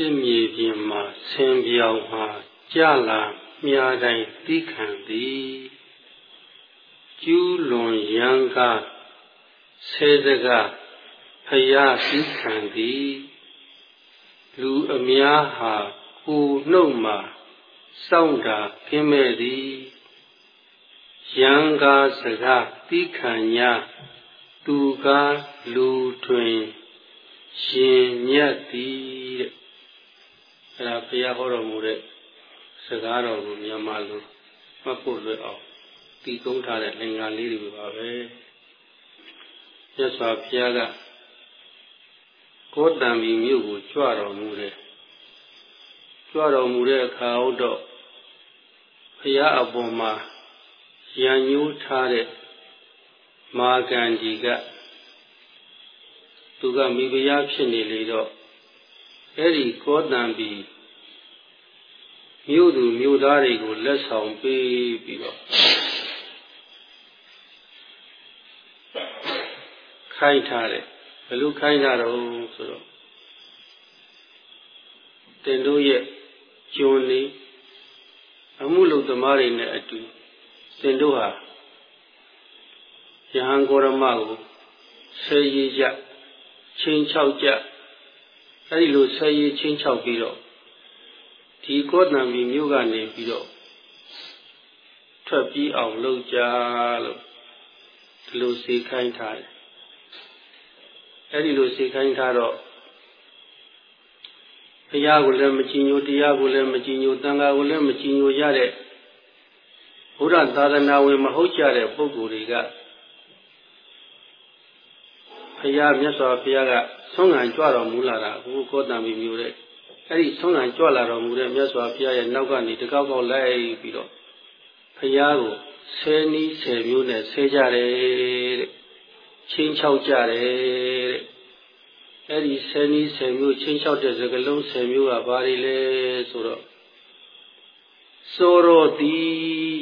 ပြည့်မြေပြင်မှာဆင်ပြောင်မှာကြလာမြာတိုင်းသိခံသည်ကျူးလွန်ရန်ကဆဲစကဖယားသိခံသည်လူအများဟာကိုနှုတ်မှာစောင့်တာခင်းမဲ့သည်ရန်ကားစကားသိခံညာသူကားလူတွင်ရှင်မြတ်သည်တဲ့ အဲဒါဘုရားဟောတော်မူတဲ့စကားတော်ကိုမြန်မာလိုမှတ်ဖို့လွယ်အောင်တည်ကုန်းထားတဲ့လင်္ကာလေးတွေပါပဲမြတ်စွာဘုရားကကောတံဘီမြို့ကိုကြွတော်မူတယ်ကြွတော်မူတဲ့အခါတော့ဘုရားအပေါ်မှာရံညိုးထားတဲ့မာဂန္ဒီကသူကမိဖုရားဖြစ်နေလေတော့ အဲ့ဒီကောတံဘီမြို့သူမြို့သားတွေကိုလက်ဆောင်ပေးပြီးတော့ခိုင်းထားတယ်ဘယ်လိုခိုင်းတာတော့ဆိုတော့တင်တို့ရဲ့ကျွန်းလေးအမှုလုပ်သမားတွေနဲ့အတူတင်တို့ဟာယဟန်ကိုရမကိုဆဲရည်ကြချင်းချောက်ကြ အဲဒီလိုဆဲရည်ချင်းချောက်ပြီးတော့ဒီကောတံမီမြို့ကနေပြီးတော့ထွက်ပြီးအောင်လုပ်ကြလို့ဒီလိုစေခိုင်းထားတယ်အဲ့ဒီလိုစေခိုင်းထားတော့ဘုရားကိုလည်းမကြည်ညိုတရားကိုလည်းမကြည်ညိုတန်ခါကိုလည်းမကြည်ညိုရတဲ့ဘုရားသာသနာဝင်မဟုတ်ကြတဲ့ပုဂ္ဂိုလ်တွေက ဘုရားမြတ်စွာဘုရားကဆုံးခံကြွတော်မူလာတာအခုကောတံမီမျိုးတဲ့အဲ့ဒီဆုံးခံကြွလာတော်မူတဲ့မြတ်စွာဘုရားရဲ့နောက်ကနေတကောက်ကောက်လိုက်ပြီးတော့ဘုရားကိုဆယ်နည်းဆယ်မျိုးနဲ့ဆဲကြတယ်တဲ့ချင်းချောက်ကြတယ်တဲ့အဲ့ဒီဆယ်နည်းဆယ်မျိုးချင်းချောက်တဲ့စကလုံးဆယ်မျိုးကဘာတွေလဲဆိုတော့စောရောတိ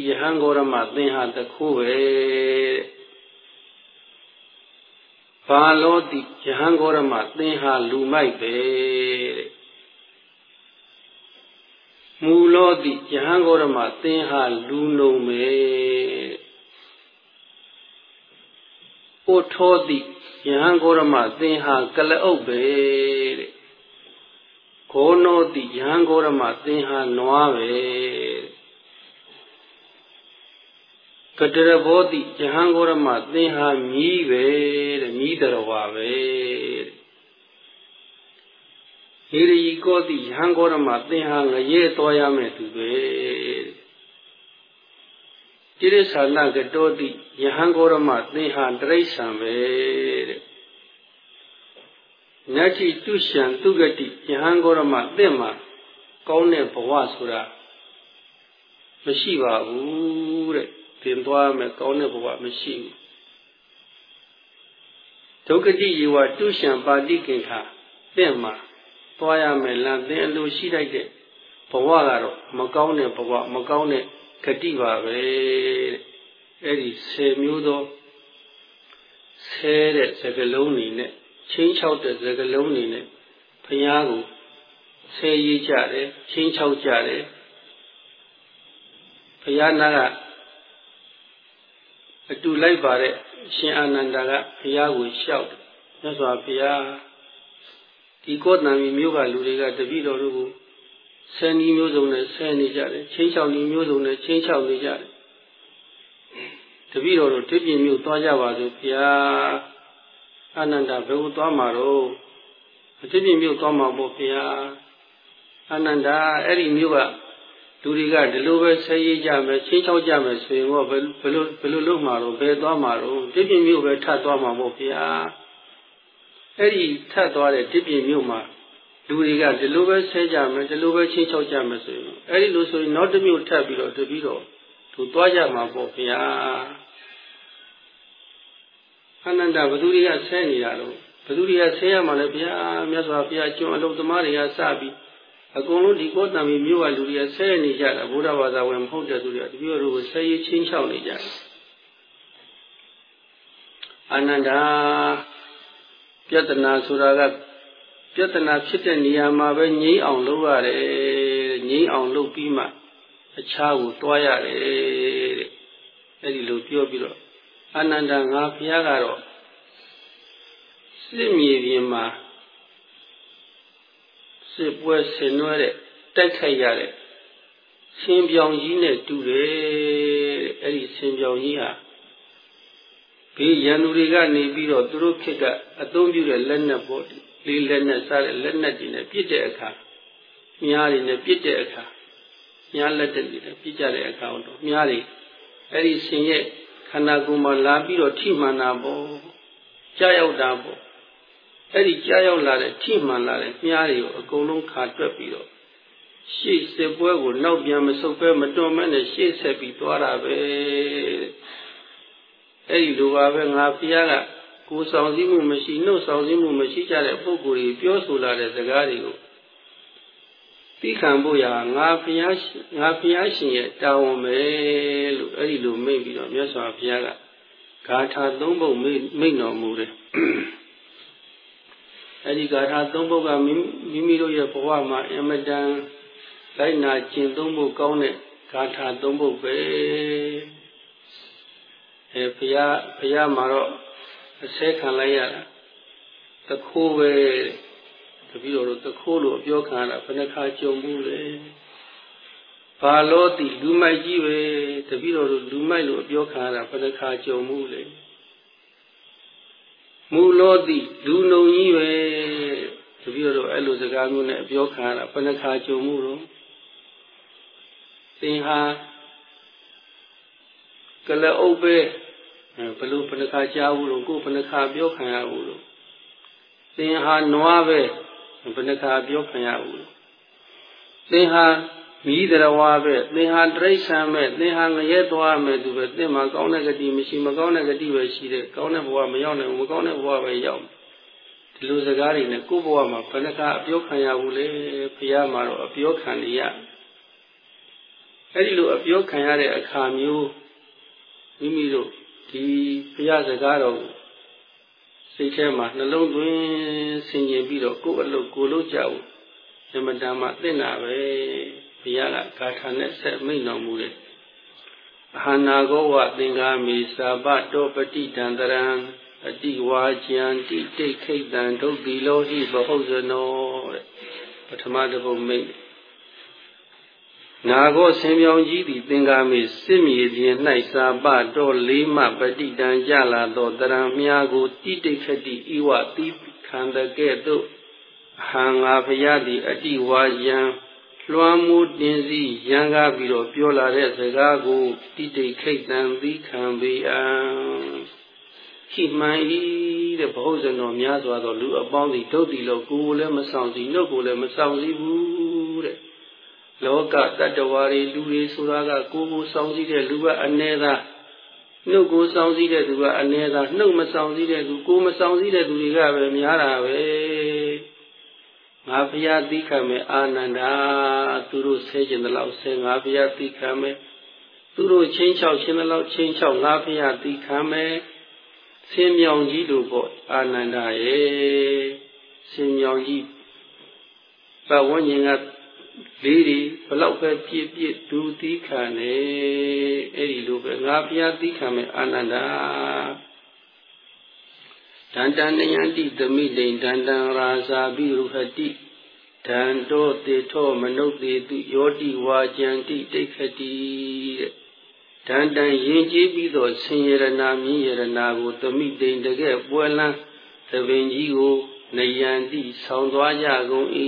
ယဟန်ဂေါရမသင်ဟာတခုပဲ ဘာလို့တိယဟန်ဂေါရမသင်ဟာလူမိုက်ပဲတဲ့မူလောတိယဟန်ဂေါရမသင်ဟာလူနုံပဲပို့ထောတိယဟန်ဂေါရမသင်ဟာကလအုပ်ပဲတဲ့ဂောနောတိယဟန်ဂေါရမသင်ဟာနွားပဲ ကတရဘောတိယဟန်ဂေါရမသင်ဟာမြီးပဲတဲ့မြီးတော်ဝါပဲဟိရိကောတိယဟန်ဂေါရမသင်ဟာငရဲတော်ရမယ်သူပဲတိရစ္ဆာနကတောတိယဟန်ဂေါရမသင်ဟာတရိစ္ဆာန်ပဲတဲ့နတ္တိတုရှံသူဂတိယဟန်ဂေါရမသင်မှာကောင်းတဲ့ဘဝဆိုတာမရှိပါဘူး တဲ့သင်သွားမယ်ကောင်းတဲ့ဘဝမရှိဘူးဒုက္ခတိယေဝတုရှံပါတိကင်္ခသင်မှာသွားရမယ်လမ်းသင်အလိုရှိလိုက်တဲ့ဘဝကတော့မကောင်းတဲ့ဘဝမကောင်းတဲ့ဂတိပါပဲအဲ့ဒီ10မျိုးသောဆဲတဲ့စကလုံးနေနဲ့ချင်းချောက်တဲ့စကလုံးနေနဲ့ဘုရားကိုဆဲရေးကြတယ်ချင်းချောက်ကြတယ်ဘုရားနာက အတူလိုက်ပါတဲ့ရှင်အာနန္ဒာကဘုရားကိုလျှောက်တယ်မြတ်စွာဘုရားဒီကောတံမီမြို့ကလူတွေကတပည့်တော်တို့ကိုဆယ်နီးမျိုးစုံနဲ့ဆယ်နေကြတယ်ချင်းချောက်နီးမျိုးစုံနဲ့ချင်းချောက်နေကြတယ်တပည့်တော်တို့တိပြင်းမျိုးသွားကြပါစို့ဘုရားအာနန္ဒဘယ်ကိုသွားမှာတော့တိပြင်းမျိုးသွားမှာပေါ့ဘုရားအာနန္ဒအဲ့ဒီမျိုးက လူတွေကဒီလိုပဲဆဲရေးကြမယ်ချင်းချောက်ကြမယ်ဆိုရင်တော့ဘယ်လိုဘယ်လိုလုပ်မှာတော့ဘယ်သွားမှာတော့တိပြင်းမျိုးပဲထပ်သွားမှာပေါ့ဘုရားအဲ့ဒီထပ်သွားတဲ့တိပြင်းမျိုးမှာလူတွေကဒီလိုပဲဆဲကြမယ်ဒီလိုပဲချင်းချောက်ကြမယ်ဆိုရင်အဲ့ဒီလိုဆိုရင်နောက်တစ်မျိုးထပ်ပြီးတော့တပြီးတော့သူသွားကြမှာပေါ့ဗျာအနန္တဘသူတွေကဆဲနေတာတော့ဘသူတွေကဆဲရမှာလဲဗျာမြတ်စွာဘုရားကျွန်းအလုံးသမားတွေကစပြီး အကုန်လုံးဒီကောတံမီမြို့ကလူတွေကဆဲနေကြတာဘုရားဘာသာဝင်မဟုတ်တဲ့သူတွေကတပြည့်တို့ကိုဆဲရေးချင်းချောက်နေကြတယ်အနန္တပြဿနာဆိုတာကပြဿနာဖြစ်တဲ့နေရာမှာပဲငြိမ်းအောင်လုပ်ရတယ်ငြိမ်းအောင်လုပ်ပြီးမှအခြားကိုတွားရတယ်တဲ့အဲ့ဒီလိုပြောပြီးတော့အာနန္ဒငါဘုရားကတော့စစ်မြေပြင်မှာ စစ်ပွဲဆင်နွှဲတဲ့တိုက်ခိုက်ရတဲ့ဆင်ပြောင်ကြီးနဲ့တူတယ်တဲ့အဲ့ဒီဆင်ပြောင်ကြီးဟာဘေးရန်သူတွေကနေပြီးတော့သူတို့ခေတ်ကအသုံးပြုတဲ့လက်နက်ပေါ့လေးလက်နက်စားတဲ့လက်နက်တွေနဲ့ပြစ်တဲ့အခါမြားတွေနဲ့ပြစ်တဲ့အခါမြားလက်တွေနဲ့ပြစ်ကြတဲ့အခါတော့မြားတွေအဲ့ဒီဆင်ရဲ့ခန္ဓာကိုယ်မှာလာပြီးတော့ထိမှန်တာပေါ့ကြာရောက်တာပေါ့ အဲ့ဒီကြာရောက်လာတဲ့ထိမှန်လာတဲ့မြားတွေကိုအကုန်လုံးခါတွက်ပြီးတော့ရှေ့စစ်ပွဲကိုနောက်ပြန်မဆုတ်ပဲမတွန်းမဲနဲ့ရှေ့ဆက်ပြီးသွားတာပဲအဲ့ဒီလိုပါပဲငါဖျားကကိုယ်ဆောင်စည်းမှုမရှိနှုတ်ဆောင်စည်းမှုမရှိကြတဲ့ပုဂ္ဂိုလ်တွေပြောဆိုလာတဲ့စကားတွေကိုသိခံဖို့ရာငါဖျားငါဖျားရှင်ရဲ့တာဝန်ပဲလို့အဲ့ဒီလိုမိတ်ပြီးတော့မြတ်စွာဘုရားကဂါထာသုံးပုဒ်မိတ်တော်မူတယ် အဲ့ဒီဂါထာသုံးပုဒ်ကမိမိတို့ရဲ့ဘဝမှာအမတန်လိုက်နာကျင့်သုံးဖို့ကောင်းတဲ့ဂါထာသုံးပုဒ်ပဲအဲဘုရားဘုရားမှာတော့အစဲခံလိုက်ရတာတခိုးပဲတပည့်တော်တို့တခိုးလို့ပြောခံရတာဘယ်နှခါကြုံဘူးလဲဘာလို့ဒီလူမိုက်ကြီးပဲတပည့်တော်တို့လူမိုက်လို့ပြောခံရတာဘယ်နှခါကြုံဘူးလဲ မူလို့ဒီလူနှုံကြီးပဲတပည့်တော်တို့အဲ့လိုစကားမျိုးနဲ့ပြောခံရတာဘယ်နှခါကြုံမှုတော့သင်ဟာကလအုပ်ပဲဘလို့ဘယ်နှခါကြားဘူးလို့ကိုယ်ဘယ်နှခါပြောခံရဘူးလို့သင်ဟာနွားပဲဘယ်နှခါပြောခံရဘူးလို့သင်ဟာ မိဒရဝါပဲသင်ဟာတရိษံပဲသင်ဟာငရဲသွားမယ်သူပဲသင်မှာကောင်းတဲ့ဂတိမရှိမကောင်းတဲ့ဂတိပဲရှိတယ်ကောင်းတဲ့ဘဝမရောက်နိုင်ဘူးမကောင်းတဲ့ဘဝပဲရောက်ဒီလိုစကားတွေနဲ့ကိုယ့်ဘဝမှာဘယ်နှခါအပြောခံရဘူးလေဖះမှာတော့အပြောခံရအဲ့ဒီလိုအပြောခံရတဲ့အခါမျိုးမိမိတို့ဒီဘုရားစကားတော်စိတ်ထဲမှာနှလုံးသွင်းဆင်ခြင်ပြီးတော့ကိုယ်အလုပ်ကိုလုပ်ကြဖို့ဓမ္မတမသိနာပဲ ဘုရားကဂါထာနဲ့ဆက်မိန်တော်မူတယ်အဟနာဂောဝသင်္ကာမိသာဘတောပတိတံတရံအတိဝါကျန်တိတိတ်ခိတံဒုက္တိလောဟိဘဟုတ်ဇနောတဲ့ပထမတစ်ပုဒ်မိတ်နာဂောဆင်မြောင်ကြီးသည်သင်္ကာမေစစ်မြေပြင်၌စာပတော်လေးမှပဋိတံကြလာသောတရံမြာကိုတိတိခတိဤဝတိခံတကဲ့သို့ဟံငါဖရာသည်အတိဝါယံ လွှမ်းမိုးတင်စီရန်ကားပြီးတော့ပြောလာတဲ့စကားကိုတိတိခိတ်တံသီခံပေအံခိမှန်ဤတဲ့ဘုဇ္ဇနောများစွာသောလူအပေါင်းသည်ဒုတ်တိလို့ကိုယ်ကိုလည်းမဆောင်စီနှုတ်ကိုလည်းမဆောင်စီဘူးတဲ့လောကတတ္တဝါတွေလူတွေဆိုတာကကိုယ်ကိုဆောင်စည်းတဲ့လူကအ ਨੇ သာနှုတ်ကိုဆောင်စည်းတဲ့သူကအ ਨੇ သာနှုတ်မဆောင်စည်းတဲ့သူကိုယ်မဆောင်စည်းတဲ့သူတွေကပဲများတာပဲ ငါဘုရားသိခံမယ်အာနန္ဒာသူတို့ဆဲကျင်တဲ့လောက်ဆဲငါဘုရားသိခံမယ်သူတို့ချင်းချောက်ချင်းတဲ့လောက်ချင်းချောက်ငါဘုရားသိခံမယ်ဆင်းမြောင်ကြီးတို့ပေါ့အာနန္ဒာရဲ့ဆင်းမြောင်ကြီးဘဝဉ္ဇဉ်ကလေးတွေဘလောက်ပဲပြည့်ပြည့်ဒူသီးခံနေအဲ့ဒီလိုပဲငါဘုရားသီးခံမယ်အာနန္ဒာ ဒန္တနယန္တိသမိလိန်ဒန္တံရာဇာပိရုဟတိဒန္တောတေထောမနုဿေတုယောတိဝါကျန်တိတိခတိတဲ့ဒန္တံယဉ်ကျေးပြီးတော့ဆင်ရဏမြင်းရဏကိုသမိတိန်တကယ်ပွဲလန်းသပင်ကြီးကိုနယန္တိဆောင်းသွားကြကုန်၏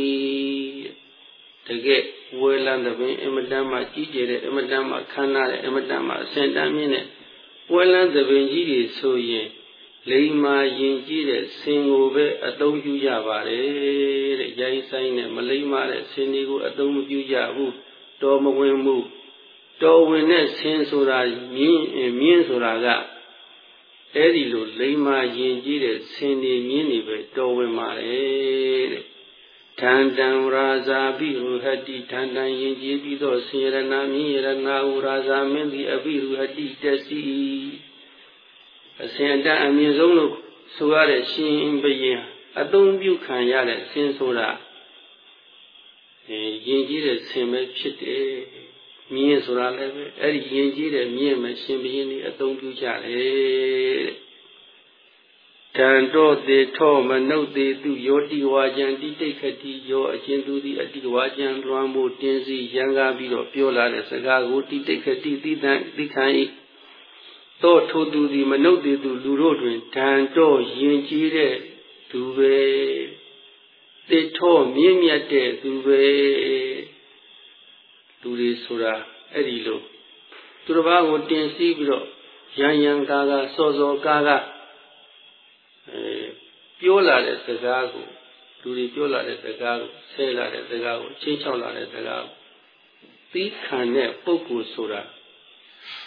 တကယ်ဝေလန်းတဲ့ပင်အမတန်မှကြီးကျယ်တဲ့အမတန်မှခမ်းနားတဲ့အမတန်မှအစင်တမ်းမြင့်တဲ့ဝေလန်းတဲ့ပင်ကြီးတွေဆိုရင် လိမ္မာရင်ကြီးတဲ့ဆင်ကိုပဲအသုံးပြုကြပါတယ်တဲ့ရိုင်းဆိုင်နဲ့မလိမ္မာတဲ့ဆင်တွေကိုအသုံးမပြုကြဘူးတော်မဝင်မှုတော်ဝင်တဲ့ဆင်ဆိုတာမြင်းမြင်းဆိုတာကအဲ့ဒီလိုလိမ္မာရင်ကြီးတဲ့ဆင်တွေမြင်းတွေပဲတော်ဝင်ပါတယ်တဲ့ထန္တံရာဇာပိရုဟတိထန္တံယင်ကြည်ပြီးသောစေရဏမြည်ရဏဟုရာဇာမင်းသည်အပိရုဟတိတစီ အစဉ်အတန်အမြင့်ဆုံးလို့ဆိုရတဲ့ရှင်ဘုရင်အသုံးပြုခံရတဲ့ဆင်းဆိုတာအဲယဉ်ကျေးတဲ့ဆင်ပဲဖြစ်တယ်မြင်ဆိုတာလည်းပဲအဲ့ဒီယဉ်ကျေးတဲ့မြင်မရှင်ဘုရင်นี่အသုံးပြုကြတယ်တန်တော့တေထောမနုဿေသူယောတိဝါကျန်တိတိတ်ခတိယောအချင်းသူသည်အတိဝါကျန်လွှမ်းမှုတင်းစီရံကားပြီးတော့ပြောလာတဲ့စကားကိုတိတိတ်ခတိသိတံသိခံ၏ သောထိုသူသည်မနုဿေသူလူတို့တွင်တန်တော့ယဉ်ကျေးတဲ့သူပဲတေထောမြင့်မြတ်တဲ့သူပဲလူတွေဆိုတာအဲ့ဒီလိုသူတစ်ပါးကိုတင်စီးပြီးတော့ရန်ရန်ကားကားစောစောကားကားအဲပြောလာတဲ့စကားကိုလူတွေပြောလာတဲ့စကားကိုဆဲလာတဲ့စကားကိုချင်းချောက်လာတဲ့စကားကိုသီးခံတဲ့ပုဂ္ဂိုလ်ဆိုတာ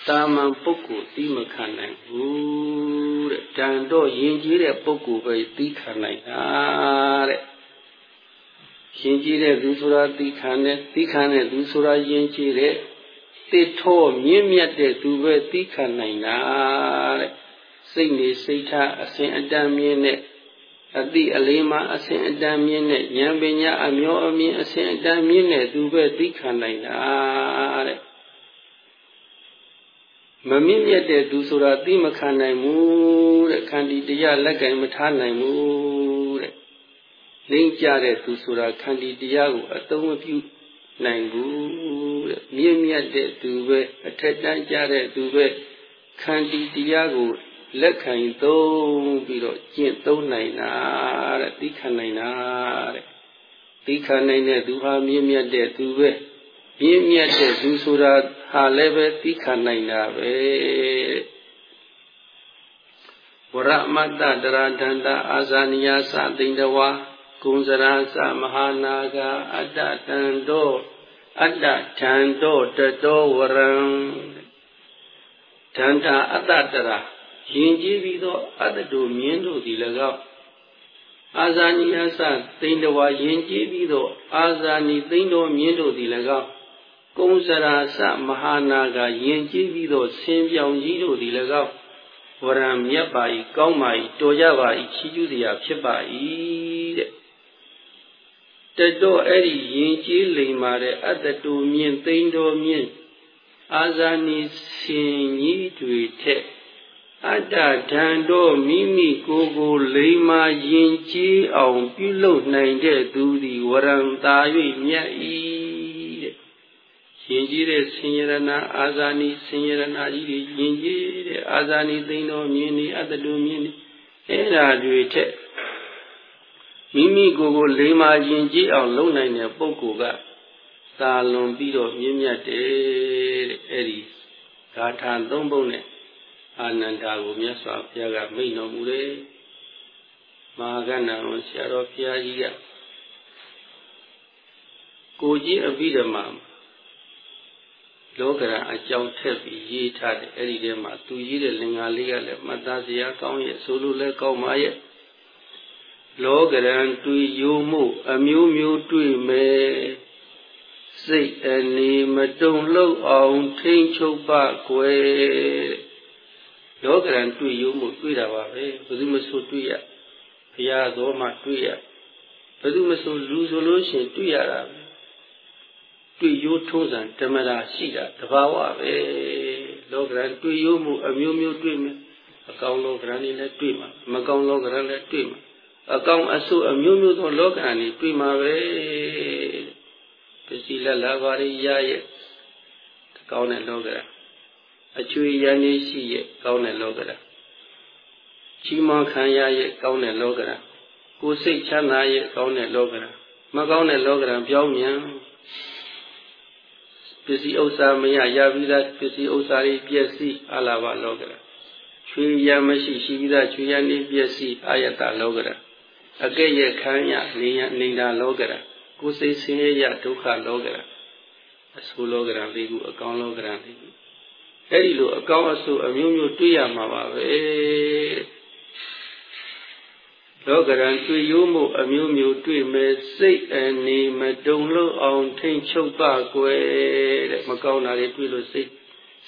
တာမန်ပုဂ္ဂိုလ်သီးမခံနိုင်ဘူးတဲ့တန်တော့ယဉ်ကျေးတဲ့ပုဂ္ဂိုလ်ပဲသီးခံနိုင်တာတဲ့ရှင်ကြည်တဲ့သူဆိုတာသီးခံတဲ့သီးခံတဲ့သူဆိုတာယဉ်ကျေးတဲ့တိထောမြင့်မြတ်တဲ့သူပဲသီးခံနိုင်တာတဲ့စိတ်နေစိတ်ထားအစဉ်အတန်မြင့်တဲ့အတိအလေးမှအစဉ်အတန်မြင့်တဲ့ဉာဏ်ပညာအမျောအမြင်အစဉ်အတန်မြင့်တဲ့သူပဲသိခံနိုင်တာတဲ့ မမြင့်မြတ်တဲ့သူဆိုတာသိမခံနိုင်ဘူးတဲ့ခန္တီတရားလက်ကင်မထားနိုင်ဘူးတဲ့လိမ့်ကြတဲ့သူဆိုတာခန္တီတရားကိုအသုံးမပြုနိုင်ဘူးတဲ့မြင့်မြတ်တဲ့သူပဲအထက်တန်းကြတဲ့သူပဲခန္တီတရားကိုလက်ခံသုံးပြီးတော့ကျင့်သုံးနိုင်တာတဲ့သိခံနိုင်တာတဲ့သိခံနိုင်တဲ့သူဟာမြင့်မြတ်တဲ့သူပဲမြင့်မြတ်တဲ့သူဆိုတာ ဟာလည်းပဲသိခံနိုင်တာပဲဝရမတ္တတရာဒန္တာအာဇာနိယသတိန်တဝါကုံစရာသမဟာနာဂအတ္တတံတောအတ္တထံတောတတောဝရံဒန္တာအတ္တတရာယဉ်ကျေးပြီးသောအတ္တတို့မြင်းတို့သည်၎င်းအာဇာနိယသသိန်တော်ယဉ်ကျေးပြီးသောအာဇာနိသိန်တော်မြင်းတို့သည်၎င်း ကုံစရာသမဟာနာကယဉ်ကျေးပြီးသောဆင်းပြောင်ကြီးတို့သည်၎င်းဝရံမြတ်ပါ၏ကောင်းပါ၏တော်ကြပါ၏ချီးကျူးတရားဖြစ်ပါ၏တဲ့တတော်အဲ့ဒီယဉ်ကျေးလိမ်မာတဲ့အတ္တတူမြင့်သိန်တော်မြင့်အာဇာနိဆင်ကြီးတွေထက်အတ္တဓာန်တော့မိမိကိုယ်ကိုလိမ္မာယဉ်ကျေးအောင်ပြုလုပ်နိုင်တဲ့သူသည်ဝရံသာ၍မြတ်၏တဲ့ ယဉ်ကျေးတဲ့ဆင်ရဏအာဇာနိဆင်ရဏကြီးတွေယဉ်ကျေးတဲ့အာဇာနိသိမ့်တော်မြင်နေအတ္တလူမြင်နေအဲ့ဓာတွေထက်မိမိကိုယ်ကိုလိမ္မာယဉ်ကျေးအောင်လုပ်နိုင်တဲ့ပုဂ္ဂိုလ်ကသာလွန်ပြီးတော့မြင့်မြတ်တယ်တဲ့အဲ့ဒီဂါထာသုံးပုဒ်နဲ့အာနန္ဒာကိုမြတ်စွာဘုရားကမိန့်တော်မူတယ်မဟာကဏ္ဍဝဆရာတော်ဘုရားကြီးကကိုကြီးအဘိဓမ္မာ လောကရန်အကြောင်းထက်ပြီးရေးထားတယ်အဲ့ဒီထဲမှာသူရေးတဲ့လင်္ကာလေးကလည်းမှတ်သားစရာကောင်းရဲ့ဆိုလို့လည်းကောင်းပါရဲ့လောကရန်တွေ့ယိုမှု အမျိုးမျိုးတွေ့မယ်စိတ်အနေမတုံလှုပ်အောင်ထိန်ချုပ်ပါကွယ်လောကရန်တွေ့ရုံမှုတွေ့တာပါပဲဘယ်သူမဆိုတွေ့ရဘုရားတော်မှတွေ့ရဘယ်သူမဆိုလူဆိုလို့ရှိရင်တွေ့ရတာပဲ တွေ့ရိုးထုံးစံဓမ္မတာရှိတာတဘာဝပဲလောကရန်တွေ့ရုံမှုအမျိုးမျိုးတွေ့မယ်အကောင်လောကရန်တွေလည်းတွေ့မှာမကောင်လောကရန်လည်းတွေ့မှာအကောင်အဆုအမျိုးမျိုးသောလောကရန်တွေတွေ့မှာပဲပစ္စည်းလက်လာပါရရရဲ့ကောင်းတဲ့လောကရန်အချွေရန်ကြီးရှိရဲ့ကောင်းတဲ့လောကဓာတ်ချီးမွမ်းခံရရဲ့ကောင်းတဲ့လောကဓာတ်ကိုယ်စိတ်ချမ်းသာရဲ့ကောင်းတဲ့လောကဓာတ်မကောင်းတဲ့လောကဓာတ်ပြောင်းမြန် ပစ္စည်းဥစ္စာမရရပြီးသားပစ္စည်းဥစ္စာတွေပြည့်စည်အလာဘလောကဓာတ်ချွေရမရှိရှိပြီးသားချွေရနေပြည့်စည်အာယတလောကဓာတ်အကဲ့ရဲ့ခံရနေရနေတာလောကဓာတ်ကိုယ်စိတ်ဆင်းရဲရဒုက္ခလောကဓာတ်အဆိုးလောကဓာတ်လေးခုအကောင်းလောကဓာတ်လေးခုအဲ့ဒီလိုအကောင်းအဆိုးအမျိုးမျိုးတွေ့ရမှာပါပဲ လောကရန်တွေ့ရိုးမှုအမျိုးမျိုးတွေ့မဲ့စိတ်အနေမတုံလို့အောင်ထိန်ချုပ်ပါကွယ်တဲ့မကောင်းတာတွေတွေ့လို့စိတ်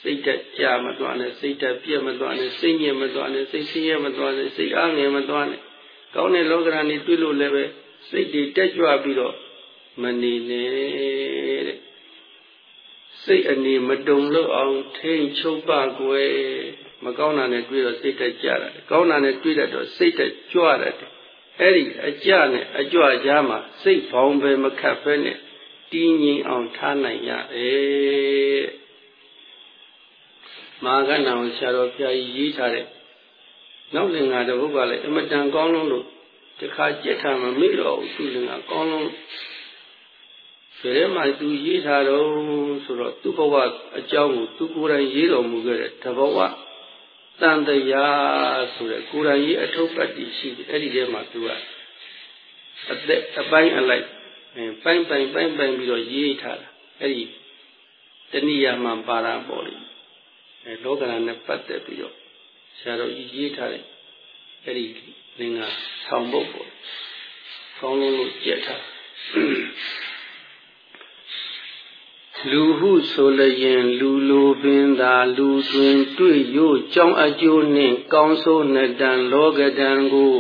စိတ်တက်ကြမသွားနဲ့စိတ်တက်ပြက်မသွားနဲ့စိတ်ညစ်မသွားနဲ့စိတ်ဆင်းရဲမသွားနဲ့စိတ်အားငယ်မသွားနဲ့ကောင်းတဲ့လောကရန်တွေတွေ့လို့လည်းပဲစိတ်တွေတက်ကြွပြီးတော့မနေနဲ့တဲ့စိတ်အနေမတုံလို့အောင်ထိန်ချုပ်ပါကွယ် မကောင်းတာနဲ့တွေ့တော့စိတ်တက်ကြတာကောင်းတာနဲ့တွေ့တတ်တော့စိတ်တက်ကြွတယ်အဲ့ဒီအကြနဲ့အကြွကြားမှာစိတ်ဘောင်ပဲမခတ်ဖဲနဲ့တည်ငြိမ်အောင်ထားနိုင်ရတယ်မာကဏောင်ဆရာတော်ဘုရားကြီးရေးထားတဲ့နောက်လင်္ကာတစ်ပုဒ်ကလည်းအမတန်ကောင်းလုံးလို့တခါကြက်ထားမှမေ့တော့ဘူးသူလင်္ကာကောင်းလုံးဒီထဲမှာသူရေးထားတော့ဆိုတော့သူ့ဘဝအကြောင်းကိုသူကိုယ်တိုင်ရေးတော်မူခဲ့တဲ့တဘဝ တန်တရားဆိုတဲ့ကိုယ်တိုင်ရေးအထုပ်ပတ်တည်ရှိတယ်အဲ့ဒီထဲမှာသူကအသက်အပိုင်းအလိုက်ပိုင်းပိုင်းပိုင်းပိုင်းပြီးတော့ရေးထားတာအဲ့ဒီတဏှာမှာပါတာပေါ့လေအဲလောကရန်နဲ့ပတ်သက်ပြီးတော့ဆရာတော်ကြီးရေးထားတဲ့အဲ့ဒီလင်္ကာဆောင်ပုတ်ပေါ့ကောင်းလုံးလို့ကြက်ထားလူဟုဆိုလျင်လူလိုပင် သာလူတွင်တွေ့ရို့ကြောင်းအကျိုးနှင့်ကောင်းဆိုးနှစ်တန်လောကတန်ကို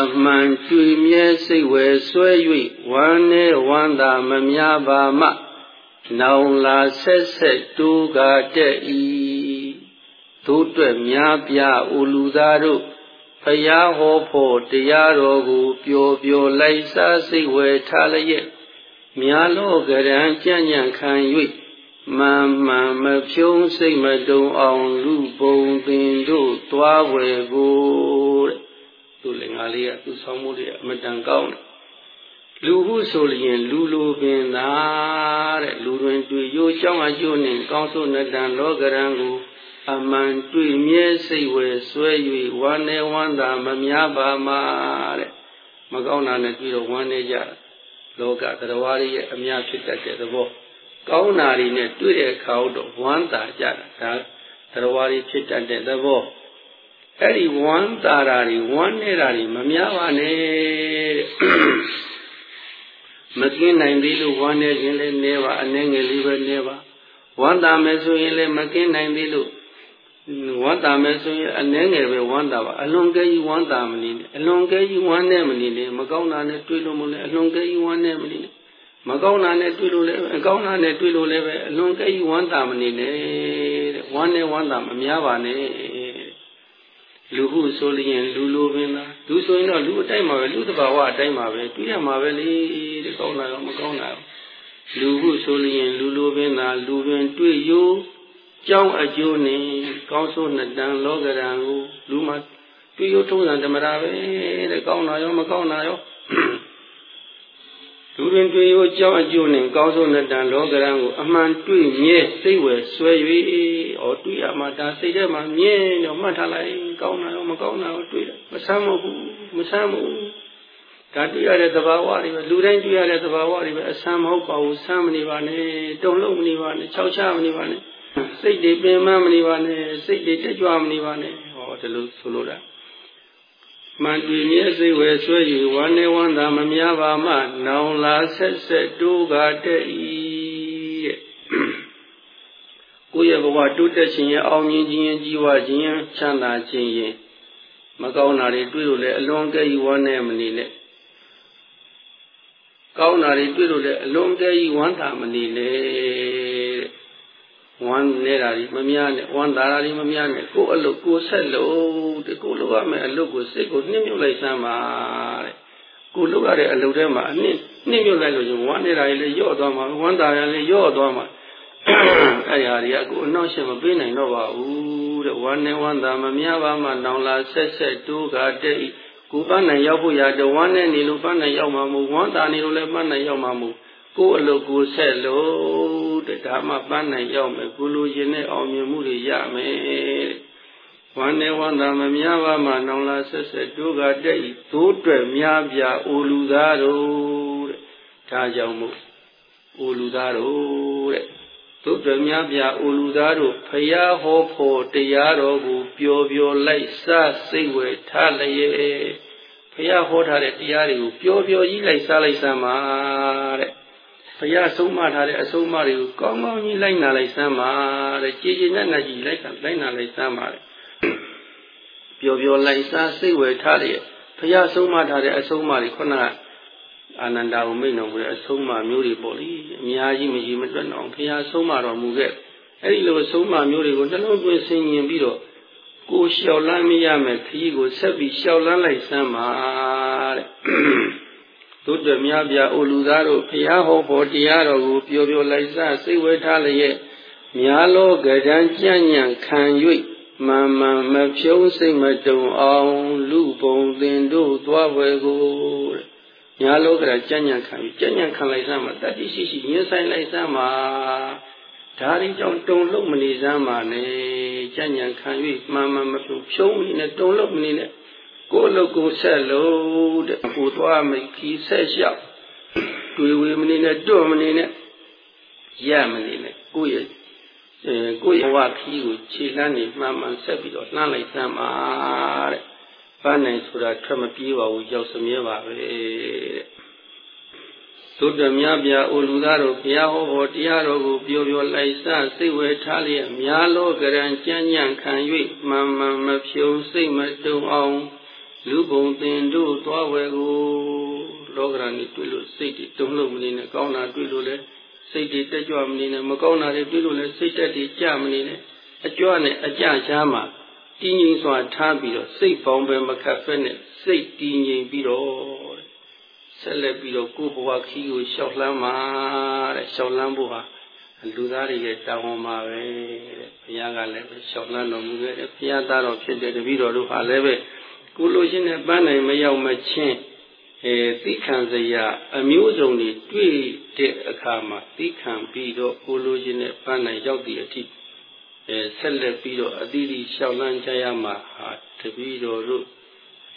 အမှန်တွေ့မြဲစိတ်ဝယ်ဆွဲ၍ဝမ်းနေဝမ်းသာမများပါမှ နောင်လာဆက်ဆက်တိုးကားတဲ့ဤသို့တွက်များပြအိုလူသားတို့ဖယားဟောဖို့တရားတော်ကိုပျော်ပျော်လိုက်စားစိတ်ဝယ်ထားလျက်များလောကရန်ကြံ့ကြံ့ခံ၍ မှန်မှန်မဖြုံးစိတ်မတုံအောင်လူပုံပင်တို့သွားဝယ်ကိုတဲ့သူလည်းငါလေးကသူဆောင်မှုတွေအမတန်ကောင်းတယ်လူဟုဆိုလျင်လူလိုပင်သာတဲ့လူတွင်တွေ့ရိုးကြောင်းအကျိုးနှင့်ကောင်းဆိုးနတန်လောကရန်ကိုအမှန်တွေ့မြဲစိတ်ဝယ်ဆွဲ၍ဝမ်းနေဝမ်းသာမများပါမှာတဲ့မကောင်းတာနဲ့တွေ့တော့ဝမ်းနေကြလောကတရားတွေရဲ့အများဖြစ်တတ်တဲ့သဘော ကောင်းတာတွေနဲ့တွေ့တဲ့အခါတော့ဝမ်းသာကြတာဒါတရားတွေဖြစ်တတ်တဲ့သဘောအဲ့ဒီဝမ်းသာတာတွေဝမ်းနေတာတွေမများပါနဲ့တဲ့မကင်းနိုင်သေးလို့ဝမ်းနေခြင်းလည်းနေပါအနှဲငယ်လေးပဲနေပါဝမ်းသာမယ်ဆိုရင်လည်းမကင်းနိုင်သေးလို့ဝမ်းသာမယ်ဆိုရင်အနှဲငယ်ပဲဝမ်းသာပါအလွန်ကဲကြီးဝမ်းသာမနေနဲ့အလွန်ကဲကြီးဝမ်းနဲ့မနေနဲ့မကောင်းတာနဲ့တွေ့လို့မလဲအလွန်ကဲကြီးဝမ်းနဲ့မနေနဲ့ မကောင်းတာနဲ့တွေ့လို့လည်းအကောင်းတာနဲ့တွေ့လို့လည်းပဲအလွန်ကဲကြီးဝမ်းသာမနေနဲ့တဲ့ဝမ်းနဲ့ဝမ်းသာမများပါနဲ့လူဟုဆိုလျင်လူလိုပင်သာလူဆိုရင်တော့လူအတိုင်းမှာပဲလူတဘာဝအတိုင်းမှာပဲတွေ့ရမှာပဲလေတဲ့ကောင်းတာရောမကောင်းတာရောလူဟုဆိုလျင်လူလိုပင်သာလူပင်တွေ့ရိုးကြောင်းအကျိုးနဲ့ကောင်းဆိုးနှစ်တန်လောကရန်ကိုလူမှတွေ့ရိုးထုံးစံဓမ္မရာပဲတဲ့ကောင်းတာရောမကောင်းတာရော လူတွင်တွေ့ရိုးကြောင်းအကျိုးနဲ့ကောင်းဆိုးနှစ်တန်လောကရန်ကိုအမှန်တွေ့မြဲစိတ်ဝယ်ဆွဲ၍ဩတွေ့ရမှာဒါစိတ်ထဲမှာမြဲတော့မှတ်ထားလိုက်ကောင်းတာရောမကောင်းတာရောတွေ့တယ်မဆမ်းမဟုတ်ဘူးမဆမ်းမဟုတ်ဘူးဒါတွေ့ရတဲ့သဘာဝတွေပဲလူတိုင်းတွေ့ရတဲ့သဘာဝတွေပဲအဆမ်းမဟုတ်ပါဘူးဆမ်းမနေပါနဲ့တုံလုံးမနေပါနဲ့ခြောက်ချမနေပါနဲ့စိတ်တွေပင်မမနေပါနဲ့စိတ်တွေတက်ကြွမနေပါနဲ့ဟောဒီလိုဆိုလို့တာ မှန်တွေ့မြဲစိတ်ဝယ်ဆွဲယူဝမ်းနေဝမ်းသာမများပါမှနောင်လာဆက်ဆက်တိုးကားတဲ့ဤတဲ့ကိုယ့်ရဲ့ဘဝတိုးတက်ခြင်းရဲ့အောင်မြင်ခြင်းရဲ့ကြီးဝါခြင်းရဲ့ချမ်းသာခြင်းရဲ့မကောင်းတာတွေတွေ့လို့လည်းအလွန်ကဲယူဝမ်းနေမနေနဲ့ကောင်းတာတွေတွေ့လို့လည်းအလွန်ကဲယူဝမ်းသာမနေနဲ့ ဝမ်းနေတာဒီမများနဲ့ဝမ်းသာတာဒီမများနဲ့ကိုယ်အလုပ်ကိုဆက်လို့တကိုလုပ်ရမယ်အလုပ်ကိုစိတ်ကိုနှိမ့်မြုပ်လိုက်စမ်းပါတဲ့ကိုလုပ်ရတဲ့အလုပ်ထဲမှာအနှိမ့်နှိမ့်မြုပ်လိုက်လို့ရှင်ဝမ်းနေတာကြီးလည်းယော့သွားမှာဝမ်းသာရလည်းယော့သွားမှာအဲ့ဒီဟာတွေကကိုအနောက်ရှင်းမပေးနိုင်တော့ပါဘူးတဲ့ဝမ်းနေဝမ်းသာမများပါမှနောင်လာဆက်ဆက်တိုးကတဲ့ကိုပန်းနိုင်ရောက်ဖို့ရတဲ့ဝမ်းနဲ့နေလို့ပန်းနိုင်ရောက်မှာမဟုတ်ဝမ်းသာနေလို့လည်းပန်းနိုင်ရောက်မှာမဟုတ်ကိုယ်အလုပ်ကိုဆက်လို့ တဲ့ဒါမှပန်းနိုင်ရောက်မယ်ကိုလိုရင်နဲ့အောင်မြင်မှုတွေရမယ်ဝမ်းနေဝမ်းသာမများပါမှနောင်လာဆက်ဆက်တို့ကတဲ့ဤသိုးတွယ်များပြအိုလူသားတို့တဲ့ဒါကြောင့်မို့အိုလူသားတို့တဲ့သို့တွယ်များပြအိုလူသားတို့ဖယားဟောဖို့တရားတော်ကိုပျော်ပျော်လိုက်စစိတ်ဝယ်ထားလျက်ဖယားဟောထားတဲ့တရားတွေကိုပျော်ပျော်ကြီးလိုက်စားလိုက်စမ်းပါတဲ့ ဘုရားဆုံးမထားတဲ့အဆုံးအမတွေကိုကောင်းကောင်းကြီးလိုက်နာလိုက်စမ်းပါတဲ့ကြည်ကြည်နက်နက်ကြီးလိုက်လိုက်နာလိုက်စမ်းပါတဲ့ပျော်ပျော်လိုက်စားစိတ်ဝယ်ထားတဲ့ဘုရားဆုံးမထားတဲ့အဆုံးအမတွေခုနကအာနန္ဒာကိုမိန့်တော်မူတဲ့အဆုံးအမမျိုးတွေပေါ့လေအများကြီးမရှိမတွက်တော့ဘုရားဆုံးမတော်မူခဲ့အဲ့ဒီလိုဆုံးမမျိုးတွေကိုနှလုံးသွင်းဆင်ញင်ပြီးတော့ကိုလျှောက်လန်းမရမယ်ခရီးကိုဆက်ပြီးလျှောက်လန်းလိုက်စမ်းပါတဲ့ သို့တော်များပြအိုလူသားတို့ဘုရားဟောဖို့တရားတော်ကိုပြောပြောလိုက်စစိတ်ဝဲထားလျက်များလောကဒံကြံ့ညံ့ခံ၍မန်မန်မဖြုံးစိတ်မတုံအောင်လူပုံသင်တို့သွားဝယ်ကိုတဲ့ညာလောကရကြံ့ညံ့ခံပြီးကြံ့ညံ့ခံလိုက်စမ်းမှာတတိရှိရှိညှင်းဆိုင်လိုက်စမ်းမှာဒါရင်းကြောင့်တုံလုံးမနေစမ်းပါနဲ့ကြံ့ညံ့ခံ၍မှန်မှန်မဖြုံဖြုံးမိနဲ့တုံလုံးမနေနဲ့ ကိုယ်လုံးကိုဆက်လို့တဲ့ကိုသွားမိခီဆက်လျှောက်တွေ့ဝေမနေနဲ့တွတ်မနေနဲ့ရမနေနဲ့ကိုယ့်ရဲ့အဲကိုယ့်ရဲ့ဘဝခီးကိုခြေလှမ်းနေမှန်မှန်ဆက်ပြီးတော့လှမ်းလိုက်စမ်းပါတဲ့ပန်းနိုင်ဆိုတာထွက်မပြေးပါဘူးရောက်စမြဲပါပဲတဲ့သုတ္တမြပြအိုလူသားတို့ဘုရားဟောဖို့တရားတော်ကိုပြောပြောလိုက်စစိတ်ဝဲထားလျက်များလောကရန်ကြမ်းကြမ်းခံ၍မှန်မှန်မဖြုံစိတ်မတုံအောင် လူပုံသင်တို့သွားဝဲကိုလောကရန်นี่တွေ့လို့စိတ်တွေတုံ့လို့မနေနဲ့ကောင်းတာတွေ့လို့လဲစိတ်တွေတက်ကြွမနေနဲ့မကောင်းတာတွေတွေ့လို့လဲစိတ်တက်တွေကြမနေနဲ့အကြွနဲ့အကြရှားမှာတည်ငြိမ်စွာထားပြီးတော့စိတ်ပေါင်းပဲမခတ်ဖက်နဲ့စိတ်တည်ငြိမ်ပြီးတော့ဆက်လက်ပြီးတော့ကိုယ်ဘဝခီးကိုရှောက်လှမ်းပါတဲ့ရှောက်လှမ်းဖို့ဟာလူသားတွေရဲ့တာဝန်ပါပဲတဲ့ဘုရားကလည်းပဲရှောက်လှမ်းတော်မူခဲ့တယ်ဘုရားသားတော်ဖြစ်တဲ့တပည့်တော်တို့ဟာလည်းပဲ ကိုလိုရှင်နဲ့ပန်းနိုင်မရောက်မချင်းအဲသိခံစရာအမျိုးစုံတွေတွေ့တဲ့အခါမှာသိခံပြီးတော့ကိုလိုရှင်နဲ့ပန်းနိုင်ရောက်သည့်အထိအဲဆက်လက်ပြီးတော့အသီးသီးလျှောက်လန်းကြရမှာဟာတပည့်တော်တို့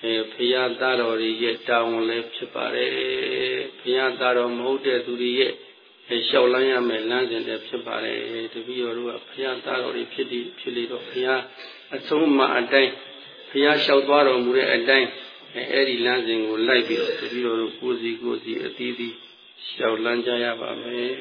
အဲဖရာသားတော်ရဲ့တာဝန်လည်းဖြစ်ပါတယ်ဖရာသားတော်မဟုတ်တဲ့သူတွေရဲ့လျှောက်လန်းရမယ်လမ်းစဉ်လည်းဖြစ်ပါတယ်တပည့်တော်တို့ကဖရာသားတော်တွေဖြစ်ပြီးဖြစ်လေတော့ဖရာအဆုံးအမအတိုင်း ဖရာလျှောက်သွားတော်မူတဲ့အတိုင်းအဲအဲ့ဒီလမ်းစဉ်ကိုလိုက်ပြီးတော့တပည့်တော်တို့ကိုယ်စီကိုယ်စီအသီးသီးလျှောက်လန်းကြရပါမယ်